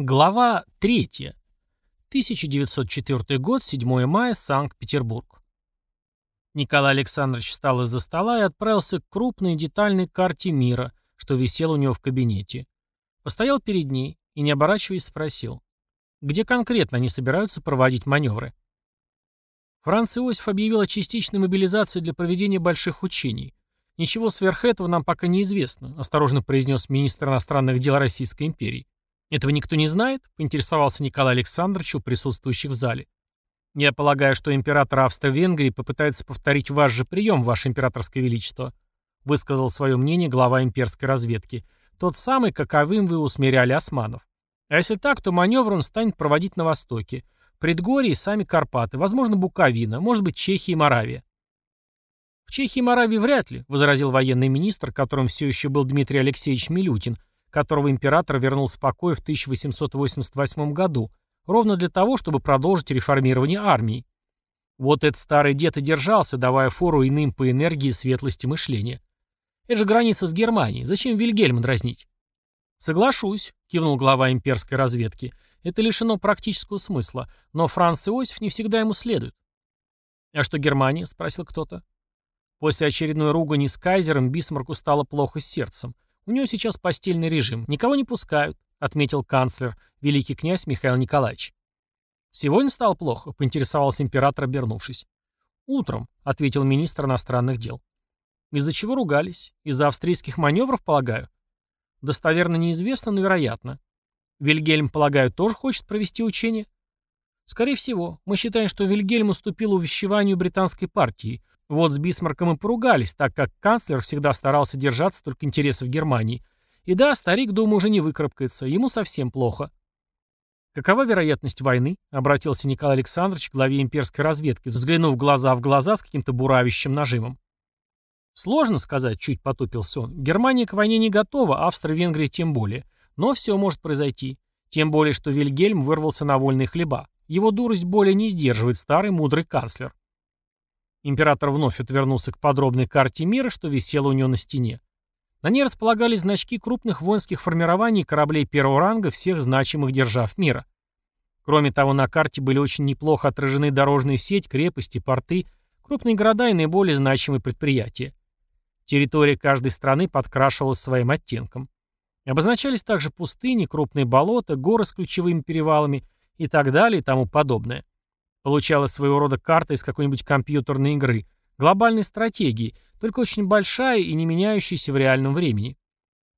Глава 3. 1904 год, 7 мая, Санкт-Петербург. Николай Александрович встал из-за стола и отправился к крупной детальной карте мира, что висела у него в кабинете. Постоял перед ней и, не оборачиваясь, спросил, где конкретно они собираются проводить маневры. Франц Иосиф объявил о частичной мобилизации для проведения больших учений. Ничего сверх этого нам пока не известно, осторожно произнес министр иностранных дел Российской империи. «Этого никто не знает?» — поинтересовался Николай Александрович у присутствующих в зале. «Я полагаю, что император Австро-Венгрии попытается повторить ваш же прием, ваше императорское величество», — высказал свое мнение глава имперской разведки. «Тот самый, каковым вы усмиряли османов. А если так, то маневр он станет проводить на востоке. Предгорье и сами Карпаты, возможно, Буковина, может быть, Чехия и Моравия». «В Чехии и Моравии вряд ли», — возразил военный министр, которым все еще был Дмитрий Алексеевич Милютин, которого император вернул в покой в 1888 году, ровно для того, чтобы продолжить реформирование армии. Вот этот старый дед и держался, давая фору иным по энергии и светлости мышления. Это же граница с Германией. Зачем Вильгельма дразнить? Соглашусь, кивнул глава имперской разведки. Это лишено практического смысла, но Франц Иосиф не всегда ему следует. А что Германия? спросил кто-то. После очередной ругани с кайзером Бисмарку стало плохо с сердцем. У него сейчас постельный режим. Никого не пускают, отметил канцлер, великий князь Михаил Николаевич. Сегодня стало плохо, поинтересовался император, обернувшись. Утром, ответил министр иностранных дел. Из-за чего ругались? Из-за австрийских маневров, полагаю? Достоверно неизвестно, но вероятно. Вильгельм, полагаю, тоже хочет провести учение? Скорее всего. Мы считаем, что Вильгельм уступил увещеванию британской партии. Вот с Бисмарком и поругались, так как канцлер всегда старался держаться только интересов Германии. И да, старик, думаю, уже не выкарабкается, ему совсем плохо. «Какова вероятность войны?» — обратился Николай Александрович к главе имперской разведки, взглянув глаза в глаза с каким-то буравящим нажимом. «Сложно сказать», — чуть потупился он. «Германия к войне не готова, Австро-Венгрия тем более. Но все может произойти. Тем более, что Вильгельм вырвался на вольные хлеба. Его дурость более не сдерживает старый мудрый канцлер. Император вновь отвернулся к подробной карте мира, что висела у него на стене. На ней располагались значки крупных воинских формирований кораблей первого ранга всех значимых держав мира. Кроме того, на карте были очень неплохо отражены дорожная сеть, крепости, порты, крупные города и наиболее значимые предприятия. Территория каждой страны подкрашивалась своим оттенком. Обозначались также пустыни, крупные болота, горы с ключевыми перевалами и так далее и тому подобное. Получалась своего рода карта из какой-нибудь компьютерной игры, глобальной стратегии, только очень большая и не меняющаяся в реальном времени.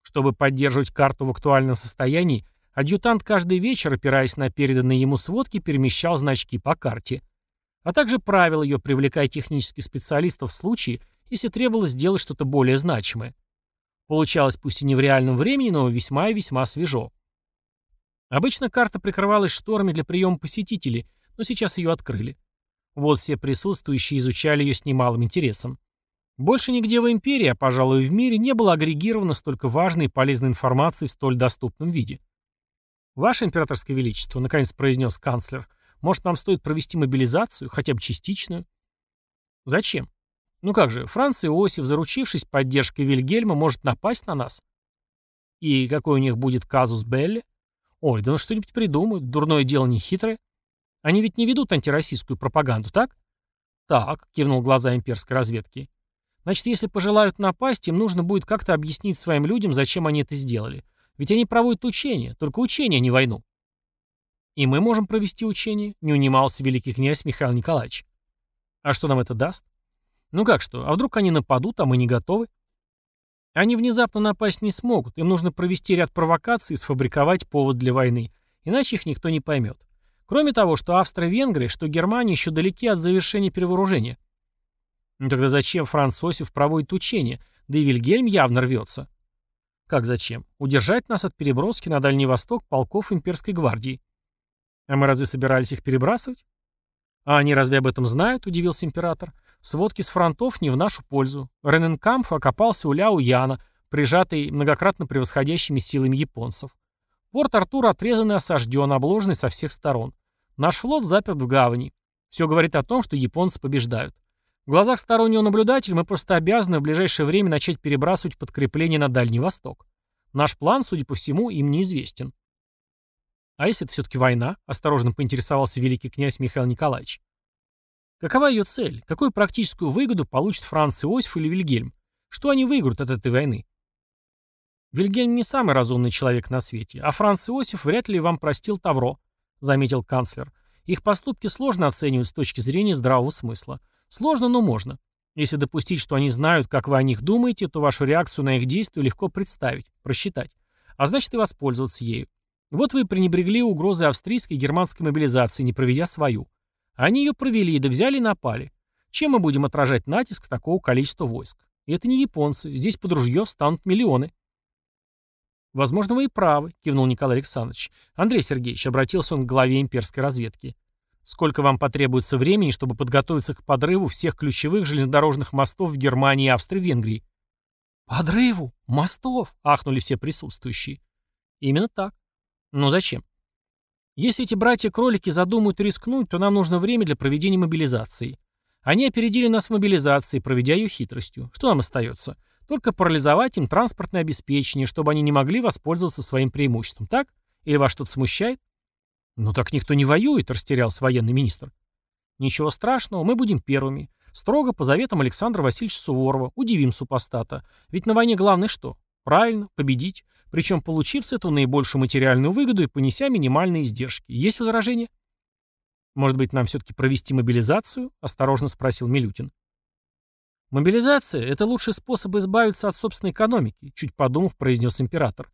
Чтобы поддерживать карту в актуальном состоянии, адъютант каждый вечер, опираясь на переданные ему сводки, перемещал значки по карте. А также правил ее, привлекая технических специалистов в случае, если требовалось сделать что-то более значимое. Получалось пусть и не в реальном времени, но весьма и весьма свежо. Обычно карта прикрывалась шторами для приема посетителей – но сейчас ее открыли. Вот все присутствующие изучали ее с немалым интересом. Больше нигде в империи, а, пожалуй, в мире, не было агрегировано столько важной и полезной информации в столь доступном виде. «Ваше императорское величество», — наконец произнес канцлер, «может, нам стоит провести мобилизацию, хотя бы частичную?» «Зачем? Ну как же, Франц Иосиф, заручившись поддержкой Вильгельма, может напасть на нас?» «И какой у них будет казус Белли?» «Ой, да ну что-нибудь придумают, дурное дело не хитрое». Они ведь не ведут антироссийскую пропаганду, так? Так, кивнул глаза имперской разведки. Значит, если пожелают напасть, им нужно будет как-то объяснить своим людям, зачем они это сделали. Ведь они проводят учения, только учения, а не войну. И мы можем провести учение, не унимался великий князь Михаил Николаевич. А что нам это даст? Ну как что, а вдруг они нападут, а мы не готовы? Они внезапно напасть не смогут, им нужно провести ряд провокаций и сфабриковать повод для войны, иначе их никто не поймет. Кроме того, что Австро-Венгрия, что Германия еще далеки от завершения перевооружения. Ну тогда зачем Франц Осиф проводит учения? Да и Вильгельм явно рвется. Как зачем? Удержать нас от переброски на Дальний Восток полков имперской гвардии. А мы разве собирались их перебрасывать? А они разве об этом знают? Удивился император. Сводки с фронтов не в нашу пользу. Рененкамп окопался у Ляо Яна, прижатый многократно превосходящими силами японцев. Порт Артур отрезан и осажден, обложенный со всех сторон. Наш флот заперт в гавани. Все говорит о том, что японцы побеждают. В глазах стороннего наблюдателя мы просто обязаны в ближайшее время начать перебрасывать подкрепления на Дальний Восток. Наш план, судя по всему, им неизвестен. А если это все-таки война? Осторожно поинтересовался великий князь Михаил Николаевич. Какова ее цель? Какую практическую выгоду получит Франц Иосиф или Вильгельм? Что они выиграют от этой войны? Вильгельм не самый разумный человек на свете, а Франц Иосиф вряд ли вам простил Тавро, заметил канцлер. Их поступки сложно оценивать с точки зрения здравого смысла. Сложно, но можно. Если допустить, что они знают, как вы о них думаете, то вашу реакцию на их действия легко представить, просчитать. А значит и воспользоваться ею. Вот вы пренебрегли угрозой австрийской и германской мобилизации, не проведя свою. Они ее провели, да взяли и напали. Чем мы будем отражать натиск такого количества войск? И это не японцы, здесь под ружье станут миллионы. «Возможно, вы и правы», — кивнул Николай Александрович. «Андрей Сергеевич», — обратился он к главе имперской разведки. «Сколько вам потребуется времени, чтобы подготовиться к подрыву всех ключевых железнодорожных мостов в Германии, Австрии, Венгрии?» «Подрыву? Мостов?» — ахнули все присутствующие. «Именно так. Но зачем? Если эти братья-кролики задумают рискнуть, то нам нужно время для проведения мобилизации. Они опередили нас в мобилизации, проведя ее хитростью. Что нам остается? Только парализовать им транспортное обеспечение, чтобы они не могли воспользоваться своим преимуществом. Так? Или вас что-то смущает? Ну так никто не воюет, растерялся военный министр. Ничего страшного, мы будем первыми. Строго по заветам Александра Васильевича Суворова. Удивим супостата. Ведь на войне главное что? Правильно, победить причем получив с этого наибольшую материальную выгоду и понеся минимальные издержки. Есть возражения? «Может быть, нам все-таки провести мобилизацию?» – осторожно спросил Милютин. «Мобилизация – это лучший способ избавиться от собственной экономики», – чуть подумав, произнес император.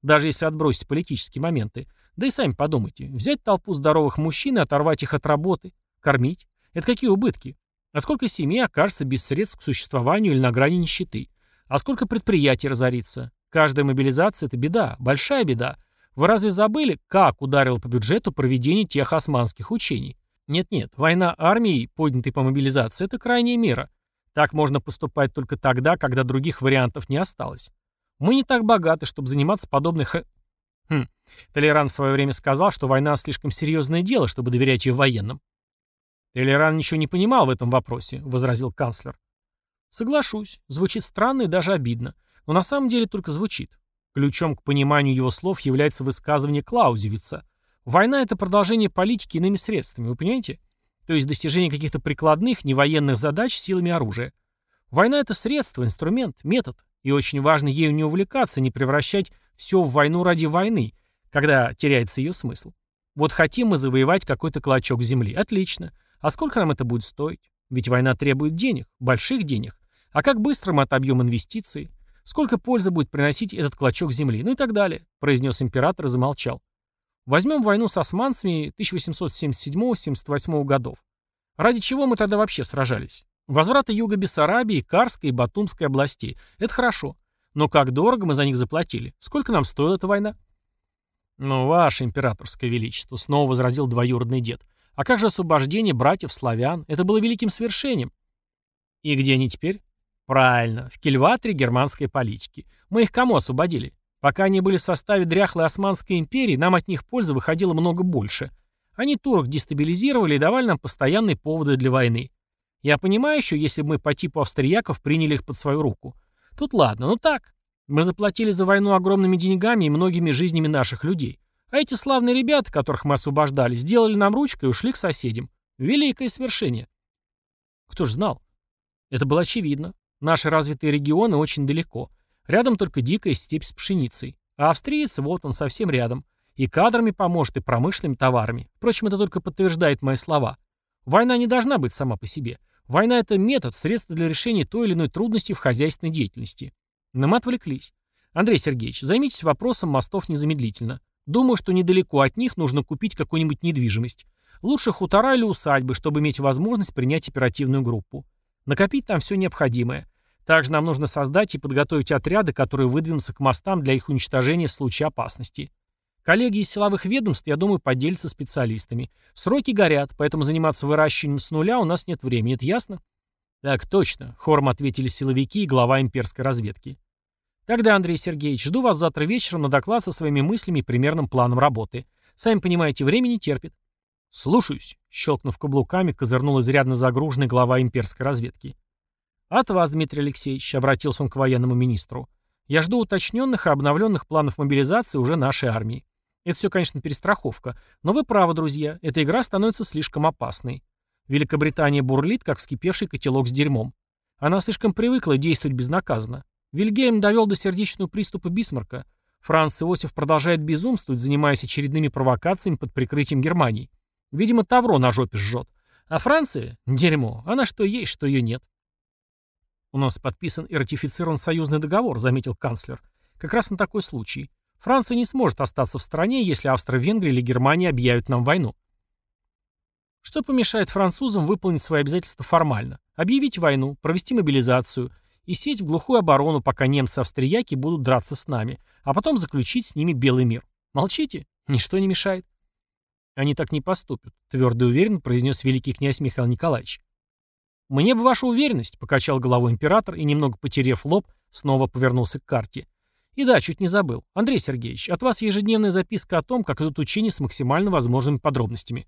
«Даже если отбросить политические моменты. Да и сами подумайте. Взять толпу здоровых мужчин и оторвать их от работы. Кормить. Это какие убытки? А сколько семей окажется без средств к существованию или на грани нищеты? А сколько предприятий разорится? Каждая мобилизация – это беда, большая беда. Вы разве забыли, как ударило по бюджету проведение тех османских учений? Нет-нет, война армии, поднятой по мобилизации, это крайняя мера. Так можно поступать только тогда, когда других вариантов не осталось. Мы не так богаты, чтобы заниматься подобной х... Хм. Толеран в свое время сказал, что война слишком серьезное дело, чтобы доверять ее военным. Толеран ничего не понимал в этом вопросе, возразил канцлер. Соглашусь, звучит странно и даже обидно но на самом деле только звучит. Ключом к пониманию его слов является высказывание Клаузевица. Война — это продолжение политики иными средствами, вы понимаете? То есть достижение каких-то прикладных, невоенных задач силами оружия. Война — это средство, инструмент, метод. И очень важно ею не увлекаться, не превращать все в войну ради войны, когда теряется ее смысл. Вот хотим мы завоевать какой-то клочок земли. Отлично. А сколько нам это будет стоить? Ведь война требует денег, больших денег. А как быстро мы отобьем инвестиции? Сколько пользы будет приносить этот клочок земли, ну и так далее, произнес император и замолчал. Возьмем войну с османцами 1877-78 годов. Ради чего мы тогда вообще сражались? Возвраты юга Бессарабии, Карской и Батумской областей. Это хорошо. Но как дорого мы за них заплатили? Сколько нам стоила эта война? Ну, ваше императорское величество, снова возразил двоюродный дед. А как же освобождение братьев-славян? Это было великим свершением. И где они теперь? Правильно, в кильваторе германской политики. Мы их кому освободили? Пока они были в составе дряхлой Османской империи, нам от них пользы выходило много больше. Они турок дестабилизировали и давали нам постоянные поводы для войны. Я понимаю еще, если бы мы по типу австрияков приняли их под свою руку. Тут ладно, ну так. Мы заплатили за войну огромными деньгами и многими жизнями наших людей. А эти славные ребята, которых мы освобождали, сделали нам ручкой и ушли к соседям. Великое свершение. Кто ж знал? Это было очевидно. Наши развитые регионы очень далеко. Рядом только дикая степь с пшеницей. А австриец, вот он, совсем рядом. И кадрами поможет, и промышленными товарами. Впрочем, это только подтверждает мои слова. Война не должна быть сама по себе. Война — это метод, средство для решения той или иной трудности в хозяйственной деятельности. Но мы отвлеклись. Андрей Сергеевич, займитесь вопросом мостов незамедлительно. Думаю, что недалеко от них нужно купить какую-нибудь недвижимость. Лучше хутора или усадьбы, чтобы иметь возможность принять оперативную группу. Накопить там все необходимое. Также нам нужно создать и подготовить отряды, которые выдвинутся к мостам для их уничтожения в случае опасности. Коллеги из силовых ведомств, я думаю, поделятся специалистами. Сроки горят, поэтому заниматься выращиванием с нуля у нас нет времени, это ясно? Так точно, хором ответили силовики и глава имперской разведки. Тогда, Андрей Сергеевич, жду вас завтра вечером на доклад со своими мыслями и примерным планом работы. Сами понимаете, времени терпит. Слушаюсь, щелкнув каблуками, козырнул изрядно загруженный глава имперской разведки. «От вас, Дмитрий Алексеевич», — обратился он к военному министру. «Я жду уточненных и обновленных планов мобилизации уже нашей армии. Это все, конечно, перестраховка. Но вы правы, друзья, эта игра становится слишком опасной. Великобритания бурлит, как вскипевший котелок с дерьмом. Она слишком привыкла действовать безнаказанно. Вильгельм довел до сердечного приступа Бисмарка. Франц Иосиф продолжает безумствовать, занимаясь очередными провокациями под прикрытием Германии. Видимо, Тавро на жопе жжет. А Франция — дерьмо. Она что есть, что ее нет. «У нас подписан и ратифицирован союзный договор», — заметил канцлер. «Как раз на такой случай. Франция не сможет остаться в стране, если Австро-Венгрия или Германия объявят нам войну. Что помешает французам выполнить свои обязательства формально? Объявить войну, провести мобилизацию и сесть в глухую оборону, пока немцы-австрияки будут драться с нами, а потом заключить с ними белый мир. Молчите? Ничто не мешает. Они так не поступят, твердо и уверенно произнес великий князь Михаил Николаевич. «Мне бы ваша уверенность», — покачал головой император и, немного потерев лоб, снова повернулся к карте. И да, чуть не забыл. Андрей Сергеевич, от вас ежедневная записка о том, как идут учения с максимально возможными подробностями.